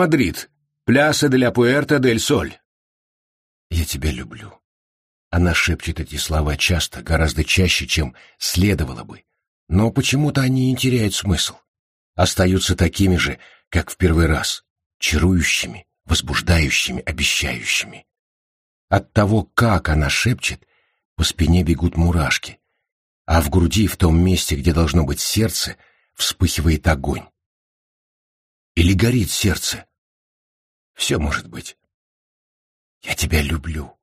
Мадрид. Пляса де ля Пуэрта дель Соль». «Я тебя люблю». Она шепчет эти слова часто, гораздо чаще, чем следовало бы. Но почему-то они не теряют смысл. Остаются такими же, как в первый раз, чарующими, возбуждающими, обещающими. От того, как она шепчет, по спине бегут мурашки, а в груди, в том месте, где должно быть сердце, вспыхивает огонь. Или горит сердце. Все может быть. Я тебя люблю.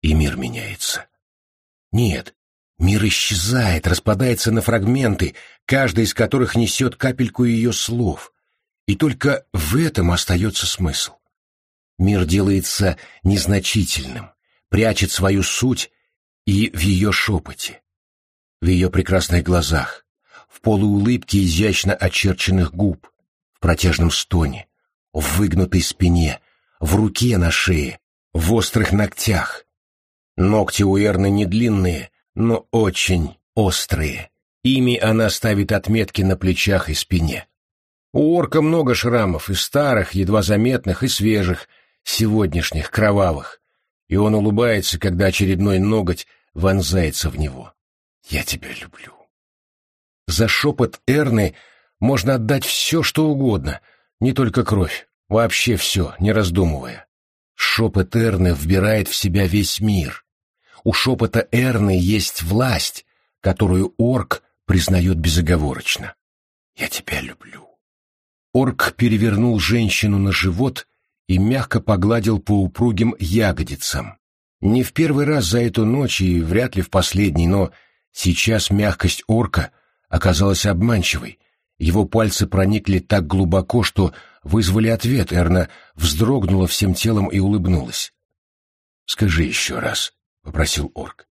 И мир меняется. Нет, мир исчезает, распадается на фрагменты, каждый из которых несет капельку ее слов. И только в этом остается смысл. Мир делается незначительным, прячет свою суть и в ее шепоте, в ее прекрасных глазах, в полуулыбке изящно очерченных губ, в протяжном стоне, в выгнутой спине, в руке на шее, в острых ногтях. Ногти у Эрны не длинные, но очень острые. Ими она ставит отметки на плечах и спине. У орка много шрамов, и старых, едва заметных, и свежих, сегодняшних, кровавых. И он улыбается, когда очередной ноготь вонзается в него. «Я тебя люблю». За шепот Эрны можно отдать все, что угодно, не только кровь, вообще все, не раздумывая. Шепот Эрны вбирает в себя весь мир. У шепота Эрны есть власть, которую орк признает безоговорочно. «Я тебя люблю». Орк перевернул женщину на живот и мягко погладил по упругим ягодицам. Не в первый раз за эту ночь и вряд ли в последний, но сейчас мягкость орка оказалась обманчивой. Его пальцы проникли так глубоко, что вызвали ответ. Эрна вздрогнула всем телом и улыбнулась. «Скажи еще раз», — попросил орк.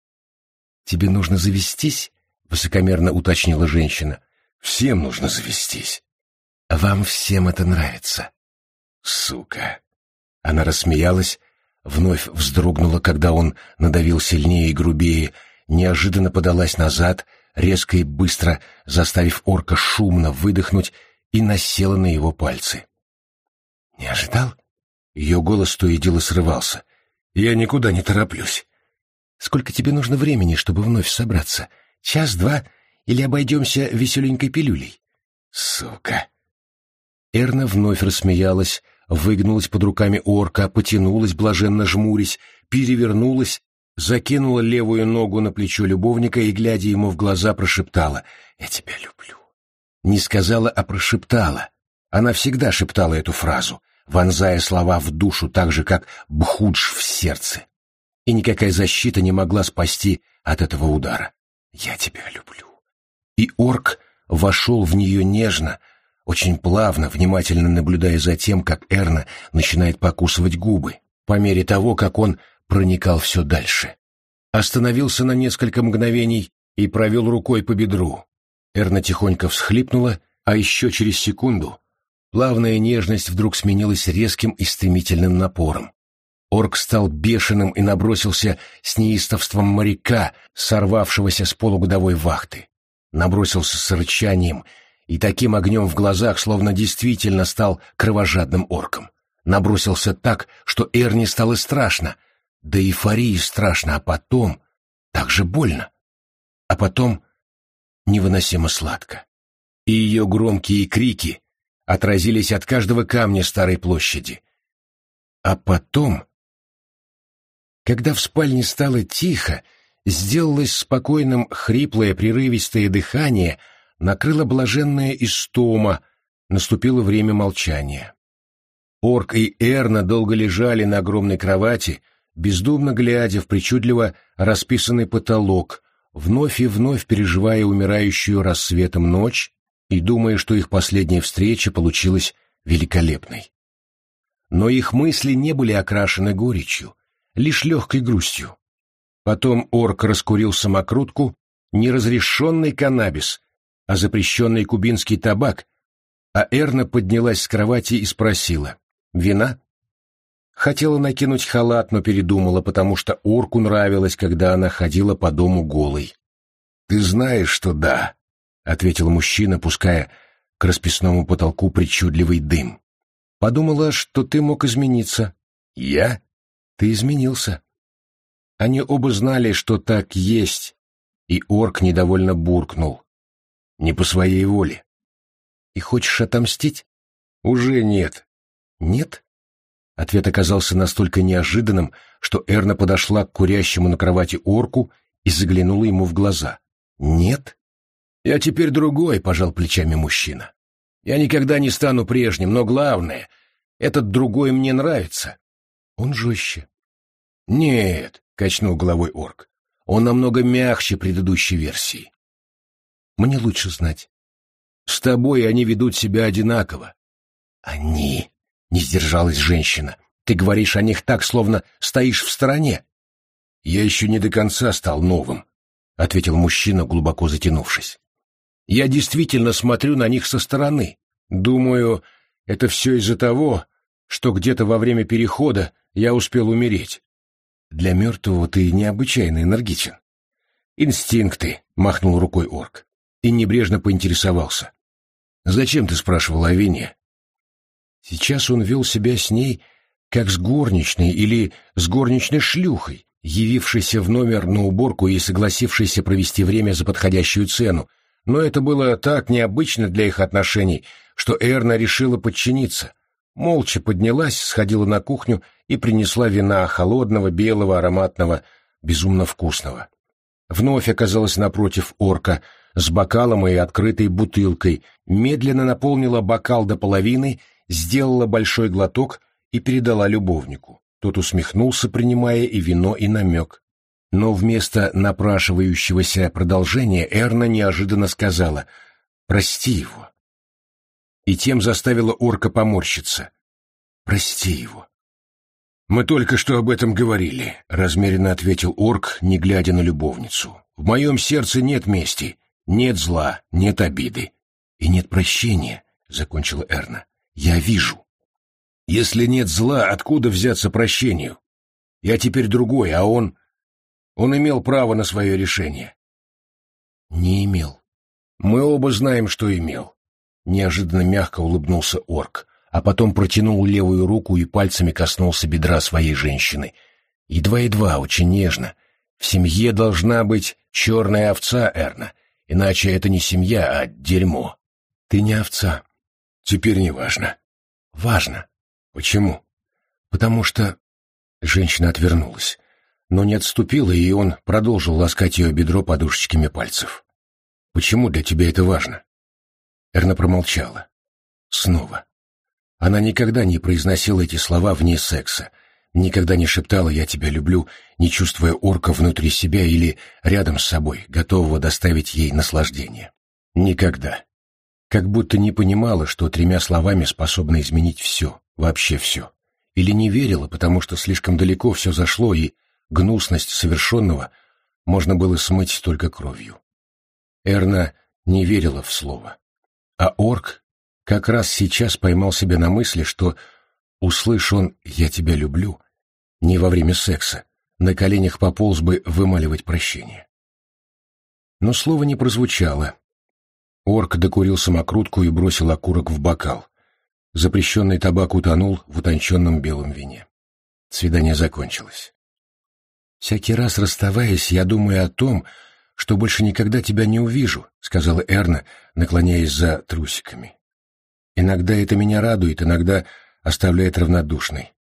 «Тебе нужно завестись?» — высокомерно уточнила женщина. «Всем нужно завестись». «Вам всем это нравится». «Сука!» Она рассмеялась, вновь вздрогнула, когда он надавил сильнее и грубее, неожиданно подалась назад, резко и быстро заставив орка шумно выдохнуть и насела на его пальцы. «Не ожидал?» Ее голос то и дело срывался. «Я никуда не тороплюсь». «Сколько тебе нужно времени, чтобы вновь собраться? Час-два? Или обойдемся веселенькой пилюлей?» «Сука!» Эрна вновь рассмеялась, выгнулась под руками орка, потянулась, блаженно жмурясь, перевернулась, закинула левую ногу на плечо любовника и, глядя ему в глаза, прошептала «Я тебя люблю». Не сказала, а прошептала. Она всегда шептала эту фразу, вонзая слова в душу так же, как бхудж в сердце. И никакая защита не могла спасти от этого удара. «Я тебя люблю». И орк вошел в нее нежно, очень плавно, внимательно наблюдая за тем, как Эрна начинает покусывать губы, по мере того, как он проникал все дальше. Остановился на несколько мгновений и провел рукой по бедру. Эрна тихонько всхлипнула, а еще через секунду плавная нежность вдруг сменилась резким и стремительным напором. Орк стал бешеным и набросился с неистовством моряка, сорвавшегося с полугодовой вахты. Набросился с рычанием и таким огнем в глазах, словно действительно стал кровожадным орком. Набросился так, что Эрни стало страшно, да эйфории страшно, а потом так же больно, а потом невыносимо сладко. И ее громкие крики отразились от каждого камня старой площади. А потом, когда в спальне стало тихо, сделалось спокойным хриплое прерывистое дыхание — накрыла блаженная истома, наступило время молчания. Орк и Эрна долго лежали на огромной кровати, бездумно глядя в причудливо расписанный потолок, вновь и вновь переживая умирающую рассветом ночь и думая, что их последняя встреча получилась великолепной. Но их мысли не были окрашены горечью, лишь легкой грустью. Потом орк раскурил самокрутку, неразрешенный каннабис, а запрещенный кубинский табак, а Эрна поднялась с кровати и спросила «Вина?». Хотела накинуть халат, но передумала, потому что орку нравилось, когда она ходила по дому голой. «Ты знаешь, что да», — ответил мужчина, пуская к расписному потолку причудливый дым. Подумала, что ты мог измениться. Я? Ты изменился. Они оба знали, что так есть, и орк недовольно буркнул. Не по своей воле. И хочешь отомстить? Уже нет. Нет? Ответ оказался настолько неожиданным, что Эрна подошла к курящему на кровати орку и заглянула ему в глаза. «Нет?» «Я теперь другой», — пожал плечами мужчина. «Я никогда не стану прежним, но главное, этот другой мне нравится». «Он жестче». «Нет», — качнул головой орк, — «он намного мягче предыдущей версии». «Мне лучше знать». «С тобой они ведут себя одинаково». «Они?» — не сдержалась женщина. «Ты говоришь о них так, словно стоишь в стороне». «Я еще не до конца стал новым», — ответил мужчина, глубоко затянувшись. «Я действительно смотрю на них со стороны. Думаю, это все из-за того, что где-то во время перехода я успел умереть. Для мертвого ты необычайно энергичен. Инстинкты, — махнул рукой орк, и небрежно поинтересовался. Зачем ты спрашивал о вине? Сейчас он вел себя с ней, как с горничной или с горничной шлюхой, явившейся в номер на уборку и согласившейся провести время за подходящую цену, но это было так необычно для их отношений, что Эрна решила подчиниться. Молча поднялась, сходила на кухню и принесла вина холодного, белого, ароматного, безумно вкусного. Вновь оказалась напротив орка с бокалом и открытой бутылкой, медленно наполнила бокал до половины, сделала большой глоток и передала любовнику. Тот усмехнулся, принимая и вино, и намек. Но вместо напрашивающегося продолжения Эрна неожиданно сказала «Прости его» и тем заставила орка поморщиться. «Прости его». «Мы только что об этом говорили», — размеренно ответил орк, не глядя на любовницу. «В моем сердце нет мести, нет зла, нет обиды и нет прощения», — закончила Эрна. «Я вижу». «Если нет зла, откуда взяться прощению? Я теперь другой, а он...» Он имел право на свое решение. «Не имел. Мы оба знаем, что имел. Неожиданно мягко улыбнулся орк, а потом протянул левую руку и пальцами коснулся бедра своей женщины. Едва-едва, очень нежно. В семье должна быть черная овца, Эрна, иначе это не семья, а дерьмо. Ты не овца. Теперь не важно. Важно. Почему? Потому что... Женщина отвернулась, но не отступила, и он продолжил ласкать ее бедро подушечками пальцев. Почему для тебя это важно? Эрна промолчала. Снова. Она никогда не произносила эти слова вне секса, никогда не шептала «я тебя люблю», не чувствуя орка внутри себя или рядом с собой, готового доставить ей наслаждение. Никогда. Как будто не понимала, что тремя словами способна изменить все, вообще все. Или не верила, потому что слишком далеко все зашло, и гнусность совершенного можно было смыть только кровью. Эрна не верила в слово. А орк как раз сейчас поймал себя на мысли, что, услышь он «я тебя люблю», не во время секса, на коленях пополз бы вымаливать прощение. Но слово не прозвучало. Орк докурил самокрутку и бросил окурок в бокал. Запрещенный табак утонул в утонченном белом вине. Свидание закончилось. «Всякий раз расставаясь, я думаю о том, что больше никогда тебя не увижу», — сказала Эрна, наклоняясь за трусиками. «Иногда это меня радует, иногда оставляет равнодушной.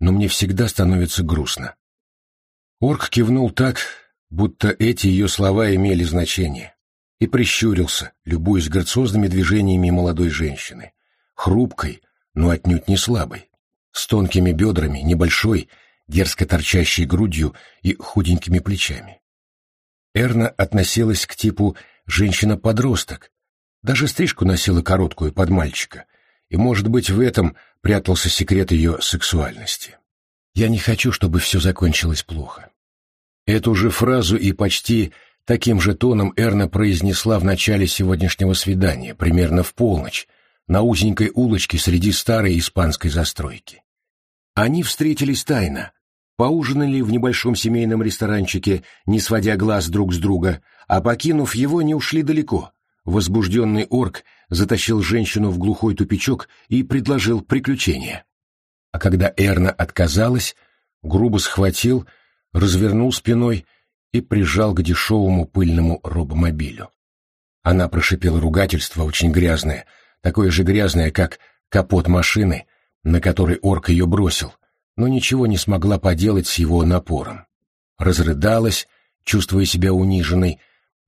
Но мне всегда становится грустно». Орк кивнул так, будто эти ее слова имели значение, и прищурился, любуясь грациозными движениями молодой женщины, хрупкой, но отнюдь не слабой, с тонкими бедрами, небольшой, дерзко торчащей грудью и худенькими плечами. Эрна относилась к типу женщина-подросток, даже стрижку носила короткую под мальчика, и, может быть, в этом прятался секрет ее сексуальности. «Я не хочу, чтобы все закончилось плохо». Эту же фразу и почти таким же тоном Эрна произнесла в начале сегодняшнего свидания, примерно в полночь, на узенькой улочке среди старой испанской застройки. Они встретились тайно, поужинали в небольшом семейном ресторанчике, не сводя глаз друг с друга, а покинув его, не ушли далеко. Возбужденный орк затащил женщину в глухой тупичок и предложил приключения. А когда Эрна отказалась, грубо схватил, развернул спиной и прижал к дешевому пыльному робомобилю. Она прошипела ругательство очень грязное, такое же грязное, как капот машины, на который орк ее бросил, но ничего не смогла поделать с его напором. Разрыдалась, чувствуя себя униженной,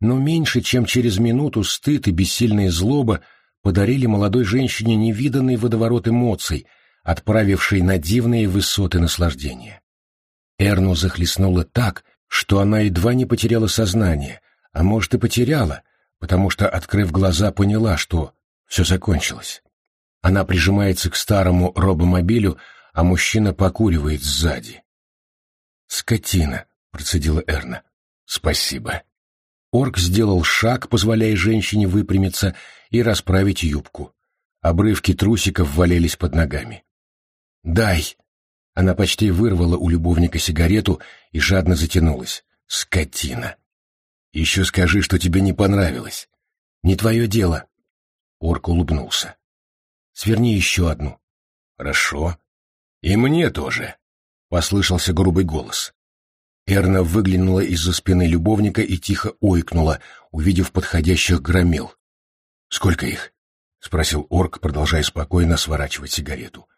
но меньше чем через минуту стыд и бессильная злоба подарили молодой женщине невиданный водоворот эмоций, отправивший на дивные высоты наслаждения. Эрну захлестнуло так, что она едва не потеряла сознание, а может и потеряла, потому что, открыв глаза, поняла, что все закончилось. Она прижимается к старому робомобилю, а мужчина покуривает сзади. «Скотина», — процедила Эрна. «Спасибо». Орк сделал шаг, позволяя женщине выпрямиться и расправить юбку. Обрывки трусиков валялись под ногами. «Дай!» Она почти вырвала у любовника сигарету и жадно затянулась. «Скотина!» Еще скажи, что тебе не понравилось. Не твое дело. Орк улыбнулся. Сверни еще одну. Хорошо. И мне тоже. Послышался грубый голос. Эрна выглянула из-за спины любовника и тихо ойкнула, увидев подходящих громил. «Сколько их?» — спросил орк, продолжая спокойно сворачивать сигарету.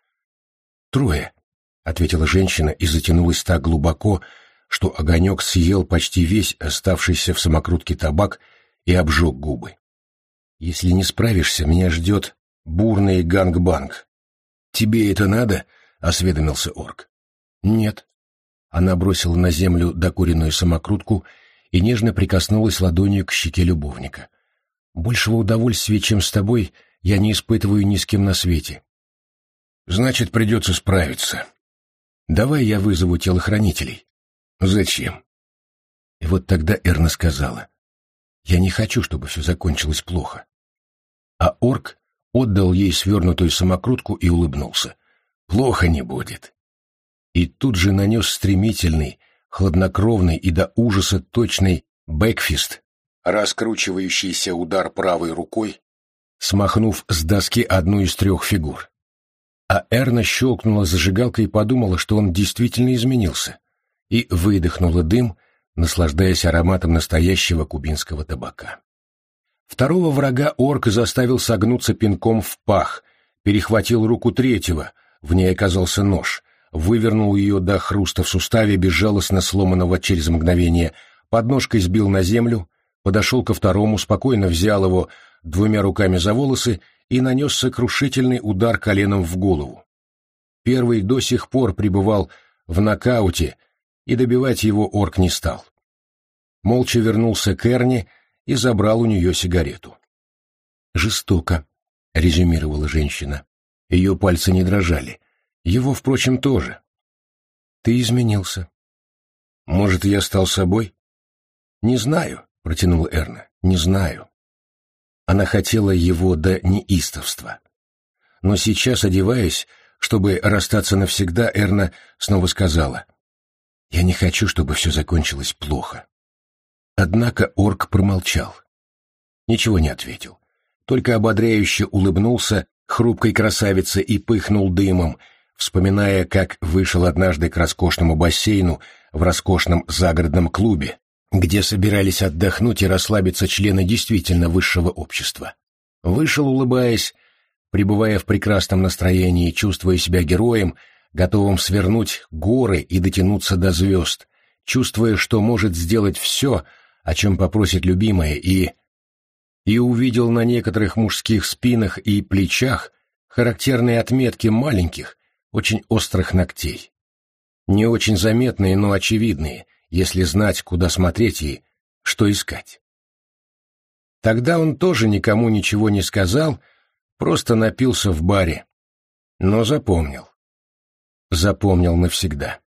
«Трое», — ответила женщина и затянулась так глубоко, что огонек съел почти весь оставшийся в самокрутке табак и обжег губы. «Если не справишься, меня ждет бурный ганг-банг». «Тебе это надо?» — осведомился орк. «Нет». Она бросила на землю докуренную самокрутку и нежно прикоснулась ладонью к щеке любовника. «Большего удовольствия, чем с тобой, я не испытываю ни с кем на свете». «Значит, придется справиться. Давай я вызову телохранителей». Зачем? И вот тогда Эрна сказала, «Я не хочу, чтобы все закончилось плохо». А орк отдал ей свернутую самокрутку и улыбнулся. «Плохо не будет». И тут же нанес стремительный, хладнокровный и до ужаса точный бэкфист, раскручивающийся удар правой рукой, смахнув с доски одну из трех фигур. А Эрна щелкнула зажигалкой и подумала, что он действительно изменился и выдохнула дым, наслаждаясь ароматом настоящего кубинского табака. Второго врага орк заставил согнуться пинком в пах, перехватил руку третьего, в ней оказался нож, вывернул ее до хруста в суставе, безжалостно сломанного через мгновение, подножкой сбил на землю, подошел ко второму, спокойно взял его двумя руками за волосы и нанес сокрушительный удар коленом в голову. Первый до сих пор пребывал в нокауте и добивать его орк не стал. Молча вернулся к Эрне и забрал у нее сигарету. «Жестоко», — резюмировала женщина. Ее пальцы не дрожали. Его, впрочем, тоже. «Ты изменился». «Может, я стал собой?» «Не знаю», — протянул Эрна. «Не знаю». Она хотела его до неистовства. Но сейчас, одеваясь, чтобы расстаться навсегда, Эрна снова сказала. Я не хочу, чтобы все закончилось плохо. Однако орк промолчал. Ничего не ответил. Только ободряюще улыбнулся хрупкой красавице и пыхнул дымом, вспоминая, как вышел однажды к роскошному бассейну в роскошном загородном клубе, где собирались отдохнуть и расслабиться члены действительно высшего общества. Вышел, улыбаясь, пребывая в прекрасном настроении, чувствуя себя героем, готовым свернуть горы и дотянуться до звезд, чувствуя, что может сделать все, о чем попросит любимая, и... И увидел на некоторых мужских спинах и плечах характерные отметки маленьких, очень острых ногтей. Не очень заметные, но очевидные, если знать, куда смотреть и что искать. Тогда он тоже никому ничего не сказал, просто напился в баре, но запомнил запомнил навсегда.